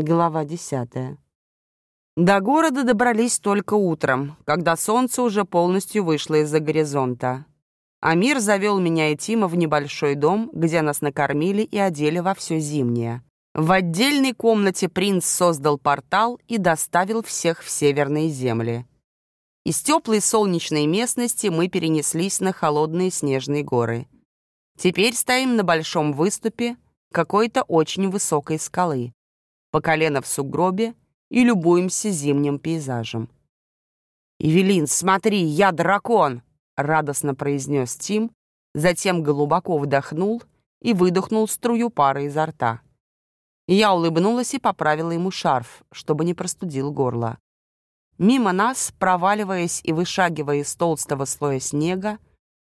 Глава десятая. До города добрались только утром, когда солнце уже полностью вышло из-за горизонта. Амир завел меня и Тима в небольшой дом, где нас накормили и одели во все зимнее. В отдельной комнате принц создал портал и доставил всех в северные земли. Из теплой солнечной местности мы перенеслись на холодные снежные горы. Теперь стоим на большом выступе какой-то очень высокой скалы по колено в сугробе и любуемся зимним пейзажем. «Эвелин, смотри, я дракон!» — радостно произнес Тим, затем глубоко вдохнул и выдохнул струю пары изо рта. Я улыбнулась и поправила ему шарф, чтобы не простудил горло. Мимо нас, проваливаясь и вышагивая из толстого слоя снега,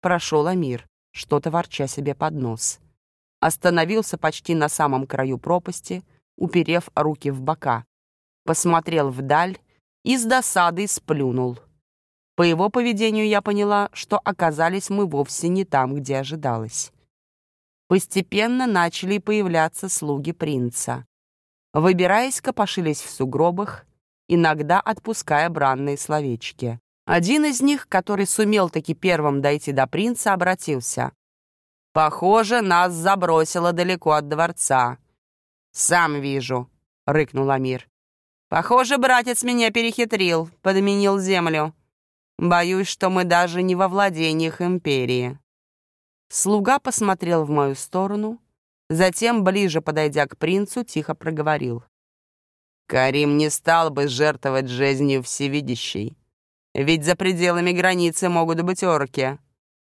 прошел Амир, что-то ворча себе под нос. Остановился почти на самом краю пропасти — уперев руки в бока, посмотрел вдаль и с досадой сплюнул. По его поведению я поняла, что оказались мы вовсе не там, где ожидалось. Постепенно начали появляться слуги принца. Выбираясь, копошились в сугробах, иногда отпуская бранные словечки. Один из них, который сумел таки первым дойти до принца, обратился. «Похоже, нас забросило далеко от дворца. «Сам вижу», — рыкнул Амир. «Похоже, братец меня перехитрил, подменил землю. Боюсь, что мы даже не во владениях империи». Слуга посмотрел в мою сторону, затем, ближе подойдя к принцу, тихо проговорил. «Карим не стал бы жертвовать жизнью всевидящей. Ведь за пределами границы могут быть орки.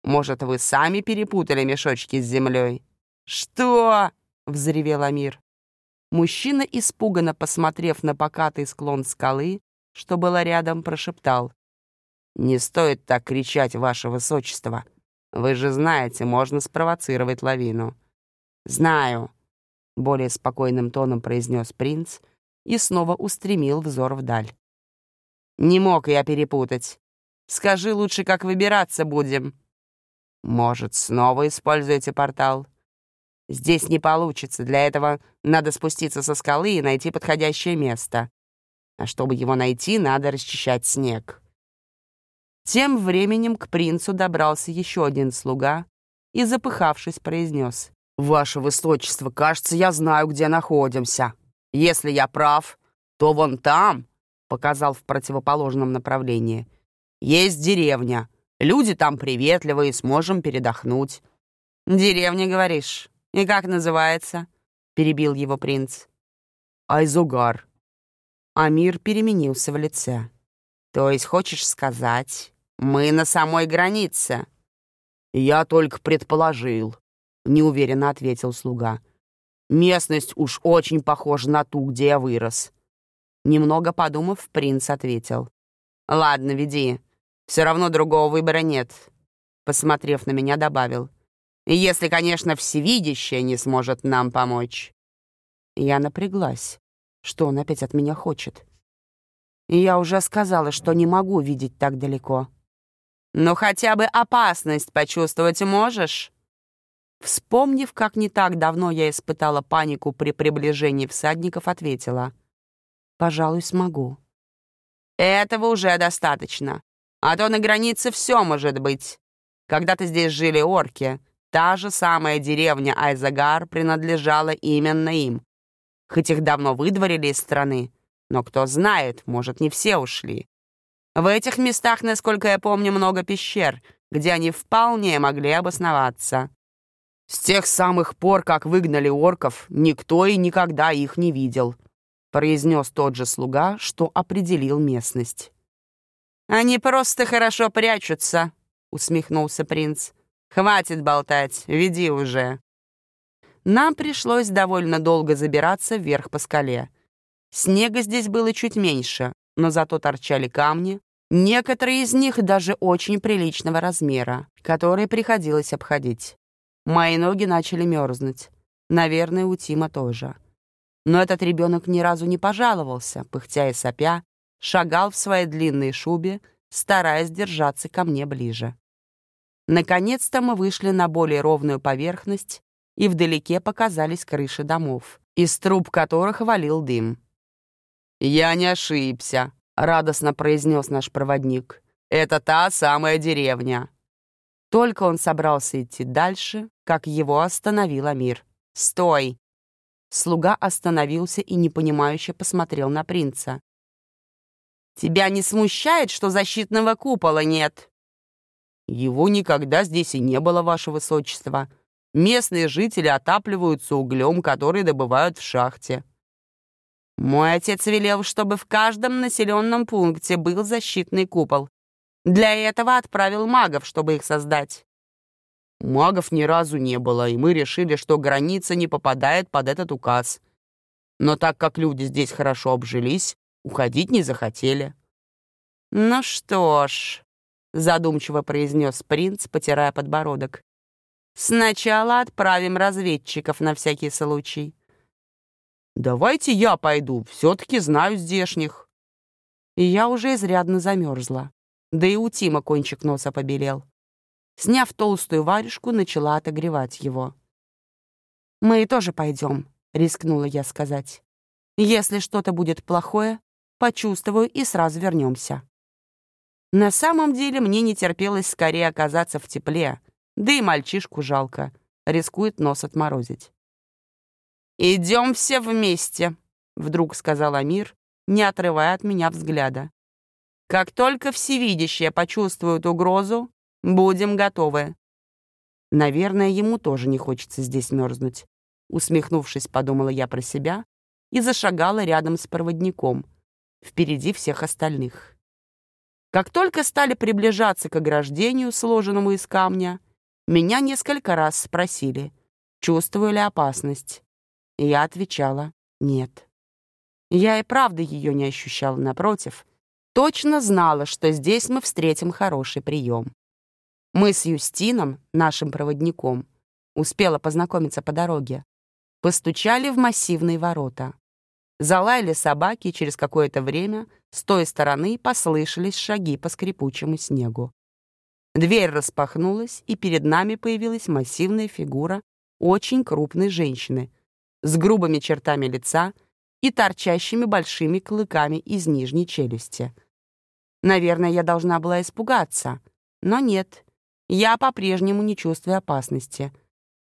Может, вы сами перепутали мешочки с землей?» «Что?» — взревел Амир. Мужчина, испуганно посмотрев на покатый склон скалы, что было рядом, прошептал. «Не стоит так кричать, ваше высочество. Вы же знаете, можно спровоцировать лавину». «Знаю», — более спокойным тоном произнес принц и снова устремил взор вдаль. «Не мог я перепутать. Скажи лучше, как выбираться будем». «Может, снова используете портал?» Здесь не получится. Для этого надо спуститься со скалы и найти подходящее место. А чтобы его найти, надо расчищать снег. Тем временем к принцу добрался еще один слуга и, запыхавшись, произнес. «Ваше высочество, кажется, я знаю, где находимся. Если я прав, то вон там, — показал в противоположном направлении, — есть деревня. Люди там приветливые, сможем передохнуть». «Деревня, говоришь? «И как называется?» — перебил его принц. «Айзугар». Амир переменился в лице. «То есть хочешь сказать, мы на самой границе?» «Я только предположил», — неуверенно ответил слуга. «Местность уж очень похожа на ту, где я вырос». Немного подумав, принц ответил. «Ладно, веди. Все равно другого выбора нет». Посмотрев на меня, добавил. Если, конечно, всевидящее не сможет нам помочь. Я напряглась. Что он опять от меня хочет? Я уже сказала, что не могу видеть так далеко. Но хотя бы опасность почувствовать можешь? Вспомнив, как не так давно я испытала панику при приближении всадников, ответила. «Пожалуй, смогу». «Этого уже достаточно. А то на границе все может быть. Когда-то здесь жили орки, Та же самая деревня Айзагар принадлежала именно им. Хоть их давно выдворили из страны, но кто знает, может, не все ушли. В этих местах, насколько я помню, много пещер, где они вполне могли обосноваться. С тех самых пор, как выгнали орков, никто и никогда их не видел, произнес тот же слуга, что определил местность. «Они просто хорошо прячутся», — усмехнулся принц. «Хватит болтать, веди уже». Нам пришлось довольно долго забираться вверх по скале. Снега здесь было чуть меньше, но зато торчали камни, некоторые из них даже очень приличного размера, которые приходилось обходить. Мои ноги начали мерзнуть. Наверное, у Тима тоже. Но этот ребенок ни разу не пожаловался, пыхтя и сопя, шагал в своей длинной шубе, стараясь держаться ко мне ближе. Наконец-то мы вышли на более ровную поверхность, и вдалеке показались крыши домов, из труб которых валил дым. «Я не ошибся», — радостно произнес наш проводник. «Это та самая деревня». Только он собрался идти дальше, как его остановил Амир. «Стой!» Слуга остановился и непонимающе посмотрел на принца. «Тебя не смущает, что защитного купола нет?» «Его никогда здесь и не было, ваше высочество. Местные жители отапливаются углем, который добывают в шахте». «Мой отец велел, чтобы в каждом населенном пункте был защитный купол. Для этого отправил магов, чтобы их создать». Магов ни разу не было, и мы решили, что граница не попадает под этот указ. Но так как люди здесь хорошо обжились, уходить не захотели. «Ну что ж», — задумчиво произнес принц, потирая подбородок, «сначала отправим разведчиков на всякий случай». «Давайте я пойду, все-таки знаю здешних». И я уже изрядно замерзла, да и у Тима кончик носа побелел. Сняв толстую варежку, начала отогревать его. «Мы тоже пойдем», — рискнула я сказать. «Если что-то будет плохое, почувствую и сразу вернемся». На самом деле мне не терпелось скорее оказаться в тепле, да и мальчишку жалко, рискует нос отморозить. «Идем все вместе», — вдруг сказал Амир, не отрывая от меня взгляда. «Как только всевидящие почувствуют угрозу, Будем готовы. Наверное, ему тоже не хочется здесь мерзнуть. Усмехнувшись, подумала я про себя и зашагала рядом с проводником, впереди всех остальных. Как только стали приближаться к ограждению, сложенному из камня, меня несколько раз спросили, чувствую ли опасность. Я отвечала «нет». Я и правда ее не ощущала, напротив. Точно знала, что здесь мы встретим хороший прием. Мы с Юстином, нашим проводником, успела познакомиться по дороге, постучали в массивные ворота. Залаяли собаки, и через какое-то время с той стороны послышались шаги по скрипучему снегу. Дверь распахнулась, и перед нами появилась массивная фигура очень крупной женщины с грубыми чертами лица и торчащими большими клыками из нижней челюсти. Наверное, я должна была испугаться, но нет я по-прежнему не чувствую опасности.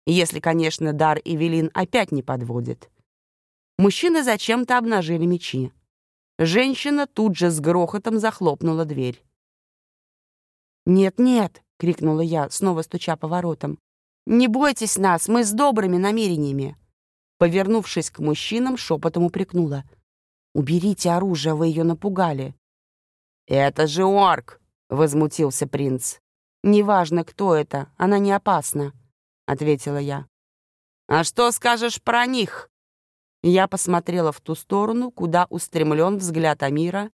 Если, конечно, дар Эвелин опять не подводит. Мужчины зачем-то обнажили мечи. Женщина тут же с грохотом захлопнула дверь. «Нет-нет!» — крикнула я, снова стуча по воротам. «Не бойтесь нас, мы с добрыми намерениями!» Повернувшись к мужчинам, шепотом упрекнула. «Уберите оружие, вы ее напугали!» «Это же орк!» — возмутился принц. «Неважно, кто это, она не опасна», — ответила я. «А что скажешь про них?» Я посмотрела в ту сторону, куда устремлен взгляд Амира,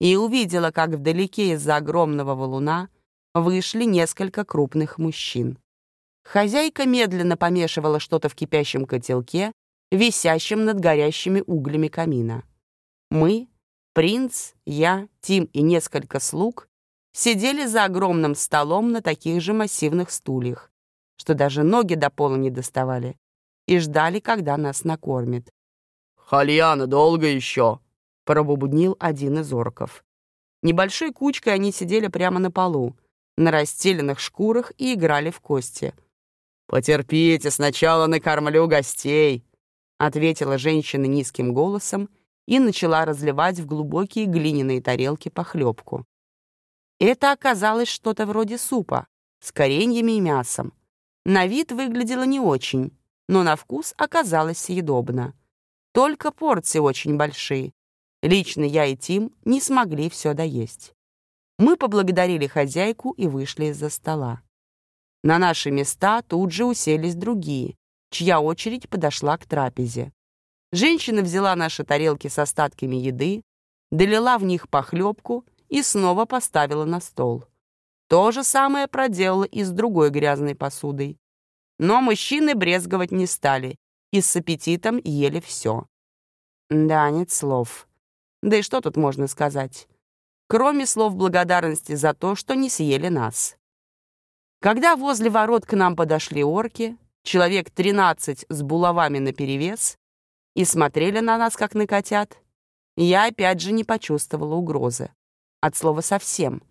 и увидела, как вдалеке из-за огромного валуна вышли несколько крупных мужчин. Хозяйка медленно помешивала что-то в кипящем котелке, висящем над горящими углями камина. Мы, принц, я, Тим и несколько слуг сидели за огромным столом на таких же массивных стульях, что даже ноги до пола не доставали, и ждали, когда нас накормит. «Хальяна, долго еще?» — пробубнил один из орков. Небольшой кучкой они сидели прямо на полу, на расстеленных шкурах и играли в кости. «Потерпите, сначала накормлю гостей», — ответила женщина низким голосом и начала разливать в глубокие глиняные тарелки похлебку. Это оказалось что-то вроде супа с кореньями и мясом. На вид выглядело не очень, но на вкус оказалось съедобно. Только порции очень большие. Лично я и Тим не смогли все доесть. Мы поблагодарили хозяйку и вышли из-за стола. На наши места тут же уселись другие, чья очередь подошла к трапезе. Женщина взяла наши тарелки с остатками еды, долила в них похлебку и снова поставила на стол. То же самое проделала и с другой грязной посудой. Но мужчины брезговать не стали и с аппетитом ели все. Да, нет слов. Да и что тут можно сказать? Кроме слов благодарности за то, что не съели нас. Когда возле ворот к нам подошли орки, человек 13 с булавами наперевес, и смотрели на нас, как на котят, я опять же не почувствовала угрозы. От слова «совсем».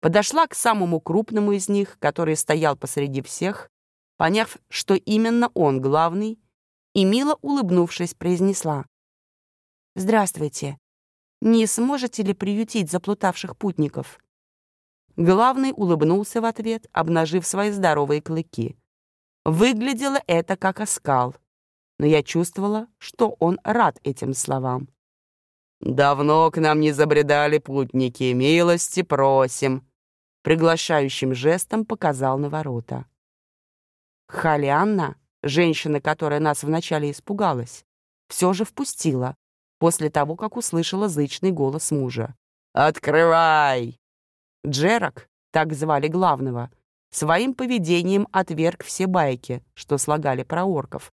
Подошла к самому крупному из них, который стоял посреди всех, поняв, что именно он главный, и, мило улыбнувшись, произнесла. «Здравствуйте. Не сможете ли приютить заплутавших путников?» Главный улыбнулся в ответ, обнажив свои здоровые клыки. Выглядело это как оскал, но я чувствовала, что он рад этим словам. «Давно к нам не забредали путники, милости просим», приглашающим жестом показал на ворота. Халианна, женщина, которая нас вначале испугалась, все же впустила, после того, как услышала зычный голос мужа. «Открывай!» Джерак, так звали главного, своим поведением отверг все байки, что слагали про орков.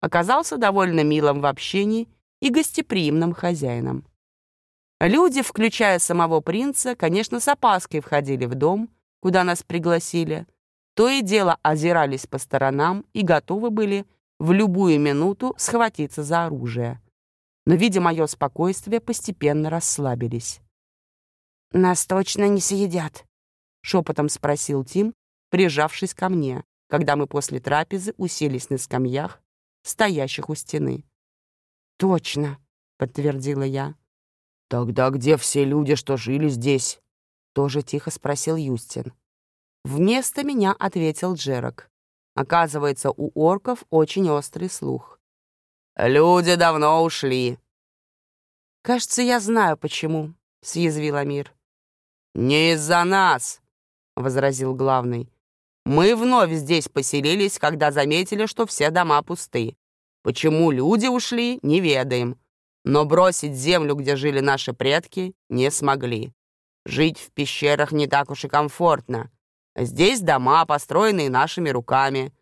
Оказался довольно милым в общении и гостеприимным хозяином. Люди, включая самого принца, конечно, с опаской входили в дом, куда нас пригласили, то и дело озирались по сторонам и готовы были в любую минуту схватиться за оружие. Но, видя мое спокойствие, постепенно расслабились. «Нас точно не съедят?» — шепотом спросил Тим, прижавшись ко мне, когда мы после трапезы уселись на скамьях, стоящих у стены. «Точно», — подтвердила я. «Тогда где все люди, что жили здесь?» — тоже тихо спросил Юстин. Вместо меня ответил Джерак. Оказывается, у орков очень острый слух. «Люди давно ушли». «Кажется, я знаю, почему», — съязвил Амир. «Не из-за нас», — возразил главный. «Мы вновь здесь поселились, когда заметили, что все дома пусты. Почему люди ушли, не ведаем. Но бросить землю, где жили наши предки, не смогли. Жить в пещерах не так уж и комфортно. Здесь дома, построенные нашими руками».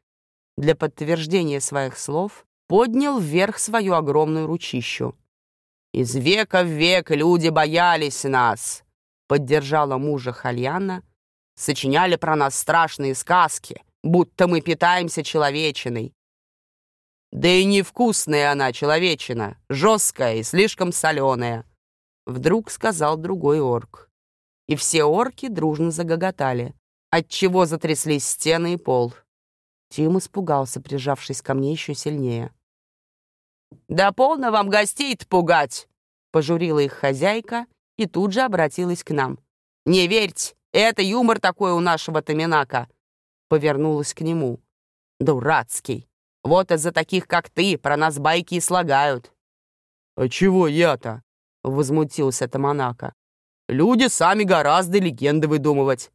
Для подтверждения своих слов поднял вверх свою огромную ручищу. «Из века в век люди боялись нас. Поддержала мужа Хальяна. Сочиняли про нас страшные сказки, будто мы питаемся человечиной. Да и невкусная она, человечина, жесткая и слишком соленая. Вдруг сказал другой орк. И все орки дружно загоготали, отчего затряслись стены и пол. Тим испугался, прижавшись ко мне еще сильнее. «Да полно вам гостей-то пугать!» — пожурила их хозяйка и тут же обратилась к нам. «Не верьте, это юмор такой у нашего Томинака!» Повернулась к нему. «Дурацкий! Вот из-за таких, как ты, про нас байки и слагают!» «А чего я-то?» — возмутился Томанака. «Люди сами гораздо легенды выдумывать.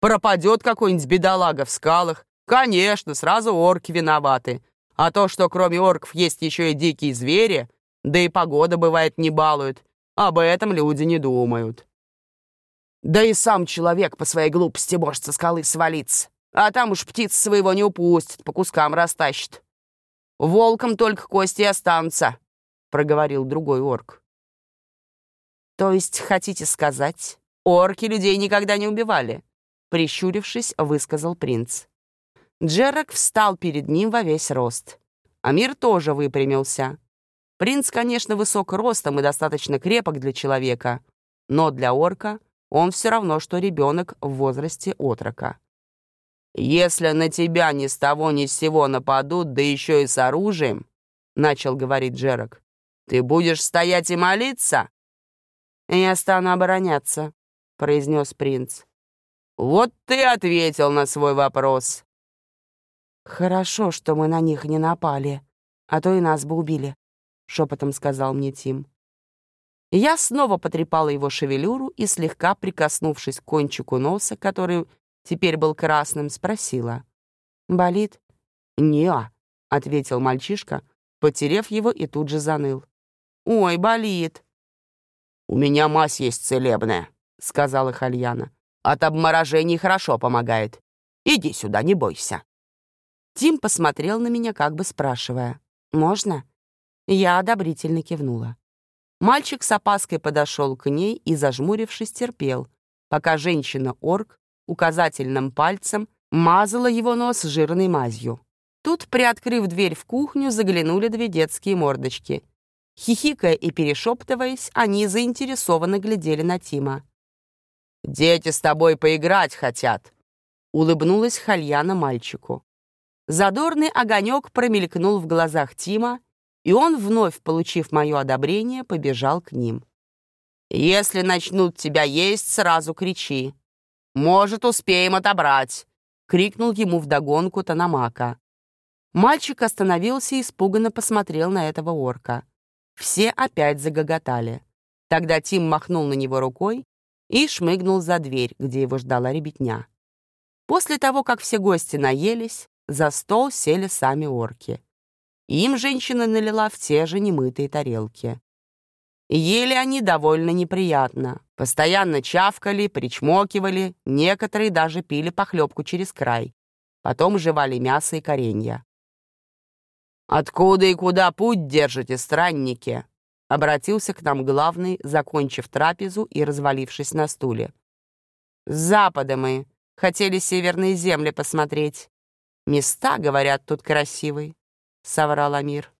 Пропадет какой-нибудь бедолага в скалах, конечно, сразу орки виноваты. А то, что кроме орков есть еще и дикие звери, да и погода бывает не балует, об этом люди не думают. Да и сам человек по своей глупости может со скалы свалиться. А там уж птиц своего не упустит, по кускам растащит. Волком только кости останутся, — проговорил другой орк. То есть, хотите сказать, орки людей никогда не убивали? Прищурившись, высказал принц. Джерак встал перед ним во весь рост. Амир тоже выпрямился. Принц, конечно, высок ростом и достаточно крепок для человека, но для орка он все равно, что ребенок в возрасте отрока. «Если на тебя ни с того ни с сего нападут, да еще и с оружием», — начал говорить Джерак, — «ты будешь стоять и молиться?» «Я стану обороняться», — произнес принц. «Вот ты ответил на свой вопрос». «Хорошо, что мы на них не напали, а то и нас бы убили», шепотом сказал мне Тим. Я снова потрепала его шевелюру и, слегка прикоснувшись к кончику носа, который теперь был красным, спросила. «Болит?» «Не-а», ответил мальчишка, потерев его и тут же заныл. «Ой, болит!» «У меня мазь есть целебная», — сказала Хальяна. «От обморожений хорошо помогает. Иди сюда, не бойся». Тим посмотрел на меня, как бы спрашивая. «Можно?» Я одобрительно кивнула. Мальчик с опаской подошел к ней и, зажмурившись, терпел, пока женщина-орк указательным пальцем мазала его нос жирной мазью. Тут, приоткрыв дверь в кухню, заглянули две детские мордочки. Хихикая и перешептываясь, они заинтересованно глядели на Тима. «Дети с тобой поиграть хотят», — улыбнулась Хальяна мальчику. Задорный огонек промелькнул в глазах Тима, и он, вновь получив мое одобрение, побежал к ним. «Если начнут тебя есть, сразу кричи. Может, успеем отобрать», — крикнул ему вдогонку Танамака. Мальчик остановился и испуганно посмотрел на этого орка. Все опять загоготали. Тогда Тим махнул на него рукой и шмыгнул за дверь, где его ждала ребятня. После того, как все гости наелись, за стол сели сами орки. Им женщина налила в те же немытые тарелки. Ели они довольно неприятно. Постоянно чавкали, причмокивали, некоторые даже пили похлебку через край. Потом жевали мясо и коренья. «Откуда и куда путь держите, странники?» Обратился к нам главный, закончив трапезу и развалившись на стуле. «С запада мы. Хотели северные земли посмотреть. Места, говорят, тут красивые», — соврал Амир.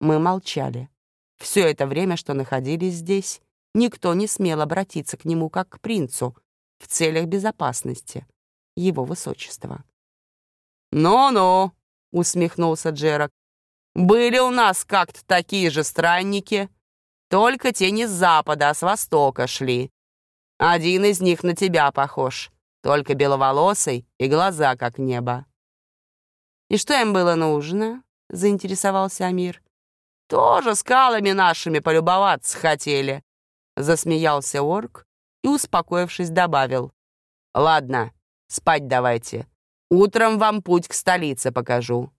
Мы молчали. Все это время, что находились здесь, никто не смел обратиться к нему как к принцу в целях безопасности его высочества. «Ну-ну», — усмехнулся Джерак, «были у нас как-то такие же странники, только те не с запада, а с востока шли. Один из них на тебя похож, только беловолосый и глаза как небо». «И что им было нужно?» — заинтересовался Амир. «Тоже скалами нашими полюбоваться хотели», — засмеялся орк и, успокоившись, добавил. «Ладно, спать давайте. Утром вам путь к столице покажу».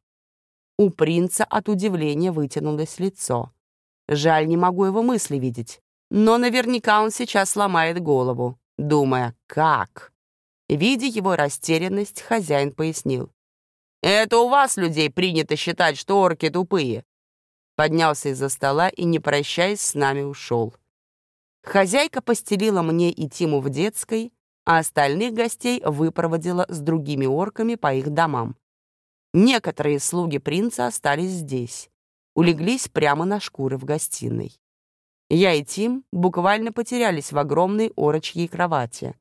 У принца от удивления вытянулось лицо. Жаль, не могу его мысли видеть. Но наверняка он сейчас сломает голову, думая, как. Видя его растерянность, хозяин пояснил. «Это у вас, людей, принято считать, что орки тупые». Поднялся из-за стола и, не прощаясь, с нами ушел. Хозяйка постелила мне и Тиму в детской, а остальных гостей выпроводила с другими орками по их домам. Некоторые слуги принца остались здесь улеглись прямо на шкуры в гостиной. Я и Тим буквально потерялись в огромной орочьей кровати.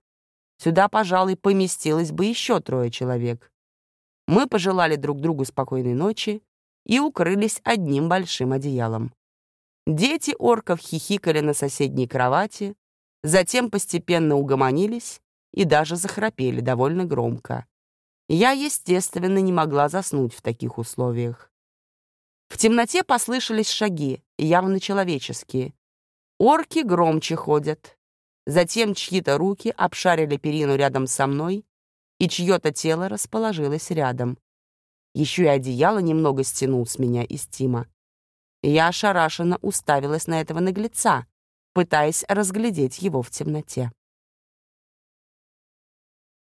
Сюда, пожалуй, поместилось бы еще трое человек. Мы пожелали друг другу спокойной ночи и укрылись одним большим одеялом. Дети орков хихикали на соседней кровати, затем постепенно угомонились и даже захрапели довольно громко. Я, естественно, не могла заснуть в таких условиях. В темноте послышались шаги, явно человеческие. Орки громче ходят. Затем чьи-то руки обшарили перину рядом со мной, и чье-то тело расположилось рядом. Еще и одеяло немного стянул с меня из Тима. Я ошарашенно уставилась на этого наглеца, пытаясь разглядеть его в темноте.